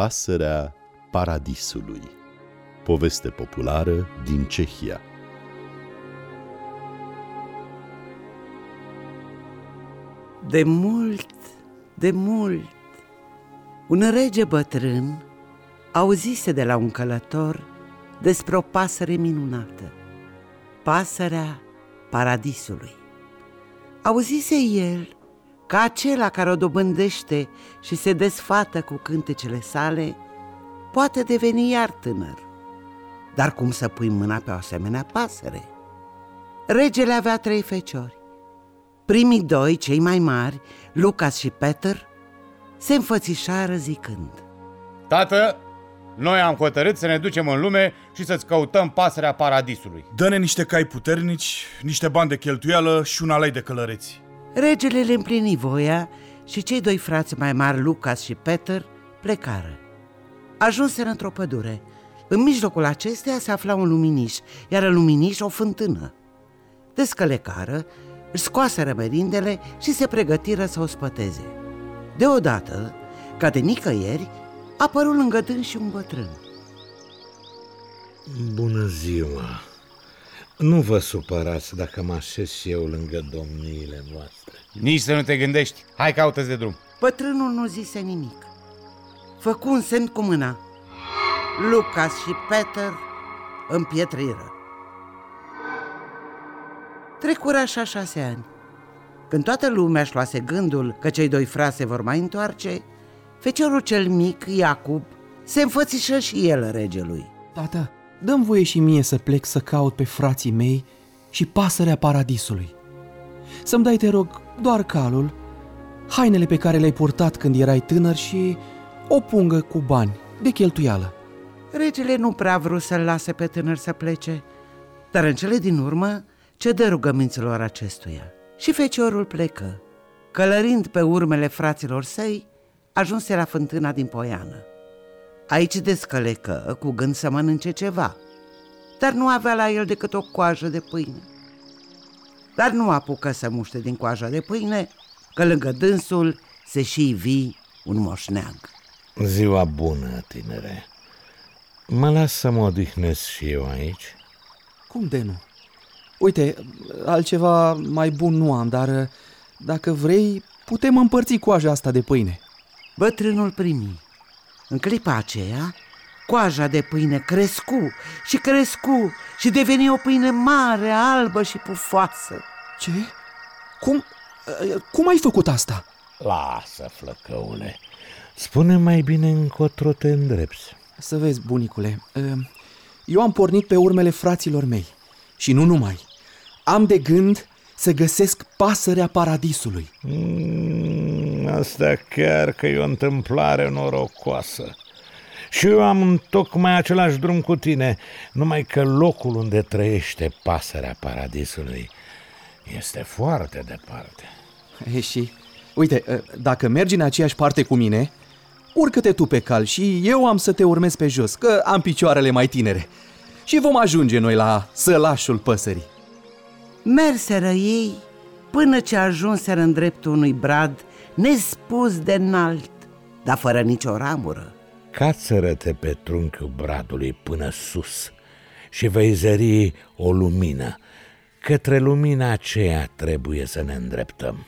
Pasărea Paradisului Poveste populară din Cehia De mult, de mult, un rege bătrân auzise de la un călător despre o pasăre minunată, pasărea paradisului. Auzise el că acela care o dobândește și se desfată cu cântecele sale poate deveni iar tânăr. Dar cum să pui mâna pe o asemenea pasăre? Regele avea trei feciori. Primii doi, cei mai mari, Lucas și Peter, se înfățișară zicând Tată, noi am hotărât să ne ducem în lume și să-ți căutăm pasărea paradisului. Dă-ne niște cai puternici, niște bani de cheltuială și un alei de călăreți. Regele le împlini voia și cei doi frați mai mari, Lucas și Peter, plecară. Ajunseră într-o pădure. În mijlocul acesteia se afla un luminiș, iar în luminiș o fântână. Descălecară, își scoaseră merindele și se pregătiră să o spăteze. Deodată, ca de nicăieri, apăru lângă dâns și un bătrân. Bună ziua! Nu vă supărați dacă mă așez și eu lângă domniile voastre. Nici să nu te gândești. Hai, caută de drum. Bătrânul nu zise nimic. Făcu un semn cu mâna. Lucas și Peter împietriră. Trecură așa șase ani. Când toată lumea își luase gândul că cei doi frase vor mai întoarce, feciorul cel mic, Iacob, se înfățișă și el regelui. Tată, dăm voie și mie să plec să caut pe frații mei și pasărea paradisului. Să-mi dai, te rog, doar calul, hainele pe care le-ai purtat când erai tânăr și o pungă cu bani, de cheltuială. Regele nu prea vrut să-l lase pe tânăr să plece, dar în cele din urmă cedă rugăminților acestuia. Și feciorul plecă. Călărind pe urmele fraților săi, ajunse la fântâna din Poiană. Aici descălecă cu gând să mănânce ceva, dar nu avea la el decât o coajă de pâine. Dar nu apucă să muște din coaja de pâine, că lângă dânsul se și vi un moșneag. Ziua bună, tinere! Mă las să mă odihnesc și eu aici? Cum de nu? Uite, altceva mai bun nu am, dar uh, dacă vrei, putem împărți coaja asta de pâine. Bătrânul primi. În clipa aceea, coaja de pâine crescu și crescu și deveni o pâine mare, albă și pufoasă. Ce? Cum, uh, cum ai făcut asta? Lasă, flăcăule! Spune mai bine încotro te îndrepți. Să vezi, bunicule, uh, eu am pornit pe urmele fraților mei și nu numai. Am de gând să găsesc pasărea paradisului. Mm, asta chiar că e o întâmplare norocoasă. Și eu am tocmai același drum cu tine, numai că locul unde trăiește pasărea paradisului este foarte departe. E și, uite, ă, dacă mergi în aceeași parte cu mine, urcă-te tu pe cal și eu am să te urmez pe jos, că am picioarele mai tinere. Și vom ajunge noi la sălașul păsării. Merseră ei până ce ajunseră în dreptul unui brad nespus de înalt, dar fără nicio ramură. Cațără-te pe trunchiul bradului până sus și vei zări o lumină. Către lumina aceea trebuie să ne îndreptăm.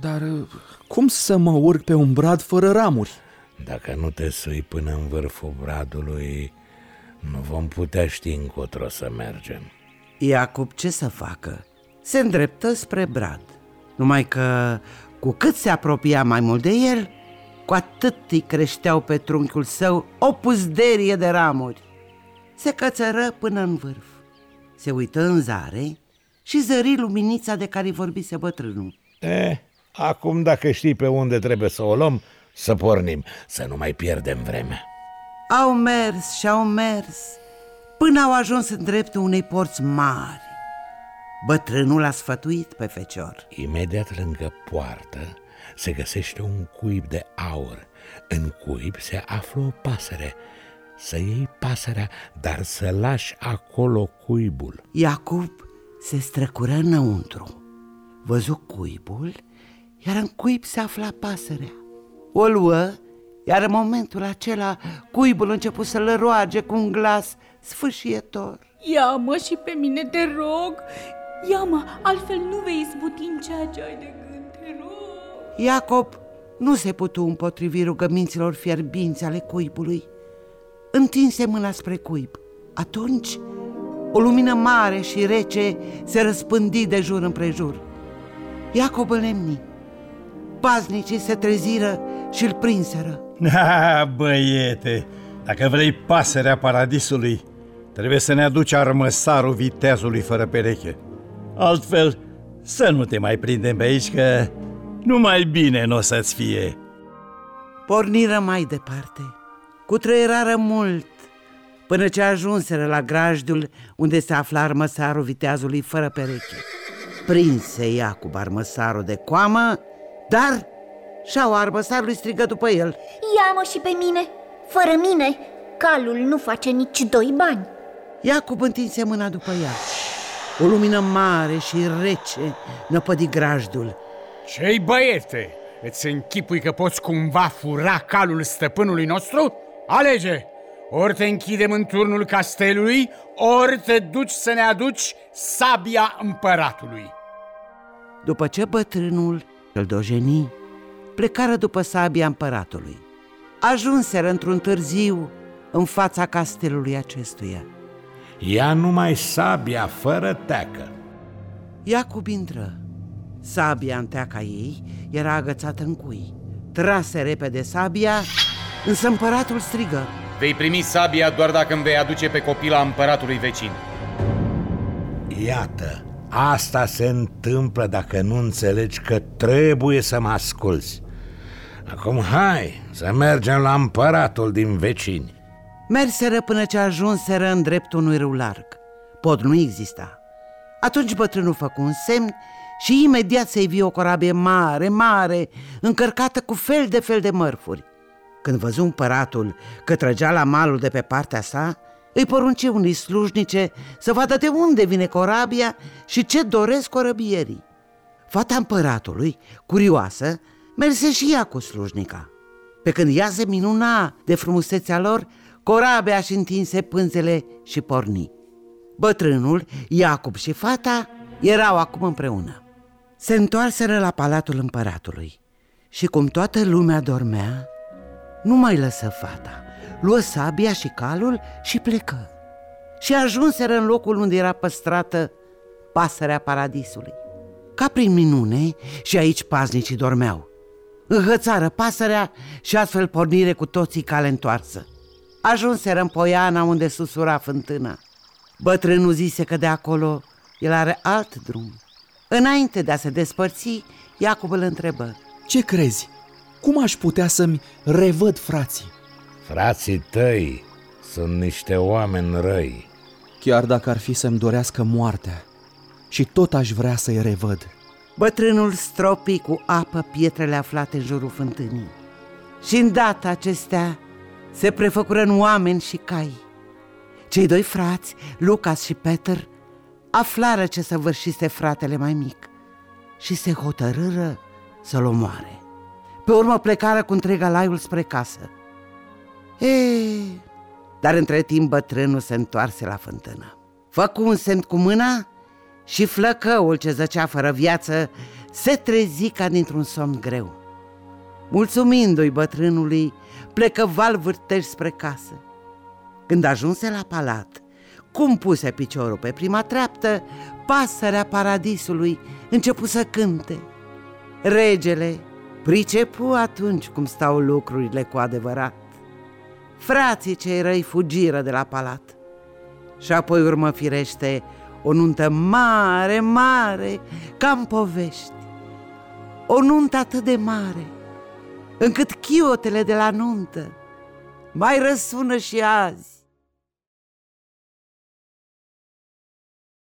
Dar ă, cum să mă urc pe un brad fără ramuri? Dacă nu te sui până în vârful bradului, nu vom putea ști încotro să mergem. Iacob ce să facă? Se îndreptă spre brad, numai că cu cât se apropia mai mult de el, cu atât îi creșteau pe trunchiul său o puzderie de ramuri. Se cățără până în vârf, se uită în zare și zări luminița de care vorbise bătrânul. E, acum dacă știi pe unde trebuie să o luăm, să pornim, să nu mai pierdem vremea. Au mers și au mers până au ajuns în dreptul unei porți mari. Bătrânul a sfătuit pe fecior. Imediat lângă poartă se găsește un cuib de aur. În cuib se află o pasăre. Să iei pasărea, dar să lași acolo cuibul. Iacob se străcură înăuntru. Văzu cuibul, iar în cuib se afla pasărea. O luă, Iar în momentul acela, cuibul a început să-l roage cu un glas sfâșietor. Ia-mă și pe mine, te rog! Ia-mă, altfel nu vei izbuti în ceea ce ai de gând, te rog! Iacob nu se putu împotrivi rugăminților fierbinți ale cuibului. Întinse mâna spre cuib. Atunci, o lumină mare și rece se răspândi de jur împrejur. Iacob îl lemni. Paznicii se treziră și îl prinseră. Ha, băiete, dacă vrei pasărea paradisului, trebuie să ne aduci armăsarul viteazului fără pereche. Altfel, să nu te mai prindem pe aici, că numai bine nu o să-ți fie. Porniră mai departe, cu trăierară mult, până ce ajunseră la grajdul unde se afla armăsarul viteazului fără pereche. Prinse Iacob armăsarul de coamă, dar șaua armăsarului strigă după el. Ia-mă și pe mine! Fără mine, calul nu face nici doi bani. Iacob întinse mâna după ea. O lumină mare și rece năpădi grajdul. Ce-i băiete? Îți închipui că poți cumva fura calul stăpânului nostru? Alege! Ori te închidem în turnul castelului, ori te duci să ne aduci sabia împăratului. După ce bătrânul îl dojeni, plecară după sabia împăratului. Ajunseră într-un târziu în fața castelului acestuia. Ia numai sabia fără teacă. Iacob intră. Sabia în teaca ei era agățată în cui. Trase repede sabia, însă împăratul strigă. Vei primi sabia doar dacă îmi vei aduce pe copila împăratului vecin. Iată, asta se întâmplă dacă nu înțelegi că trebuie să mă asculți. Acum hai să mergem la împăratul din vecini. Merseră până ce ajunseră în dreptul unui râu larg. Pod nu exista. Atunci bătrânul făcu un semn și imediat se ivi o corabie mare, mare, încărcată cu fel de fel de mărfuri. Când văzu împăratul că trăgea la malul de pe partea sa, îi porunci unii slujnice să vadă de unde vine corabia și ce doresc corăbierii. Fata împăratului, curioasă, merse și ea cu slujnica. Pe când ea se minuna de frumusețea lor, corabia și întinse pânzele și porni. Bătrânul, Iacob și fata erau acum împreună. Se întoarseră la palatul împăratului și cum toată lumea dormea, nu mai lăsă fata, luă sabia și calul și plecă. Și ajunseră în locul unde era păstrată pasărea paradisului. Ca prin minune, și aici paznicii dormeau. Înhățară pasărea și astfel pornire cu toții cale întoarsă. Ajunseră în poiana unde susura fântâna. Bătrânul zise că de acolo el are alt drum. Înainte de a se despărți, Iacob îl întrebă. Ce crezi? Cum aș putea să-mi revăd frații? Frații tăi sunt niște oameni răi. Chiar dacă ar fi să-mi dorească moartea și tot aș vrea să-i revăd. Bătrânul stropi cu apă pietrele aflate în jurul fântânii. Și în data acestea se prefăcură în oameni și cai. Cei doi frați, Lucas și Peter, aflară ce săvârșise fratele mai mic și se hotărâră să-l omoare. Pe urmă plecară cu întreg alaiul spre casă. Ei, dar între timp bătrânul se întoarse la fântână. Făcu un semn cu mâna și flăcăul ce zăcea fără viață se trezi ca dintr-un somn greu. Mulțumindu-i bătrânului, plecă val vârteș spre casă. Când ajunse la palat, cum puse piciorul pe prima treaptă, pasărea paradisului începu să cânte. Regele pricepu atunci cum stau lucrurile cu adevărat. Frații cei răi fugiră de la palat. Și apoi urmă firește o nuntă mare, mare, ca în povești. O nuntă atât de mare, încât chiotele de la nuntă mai răsună și azi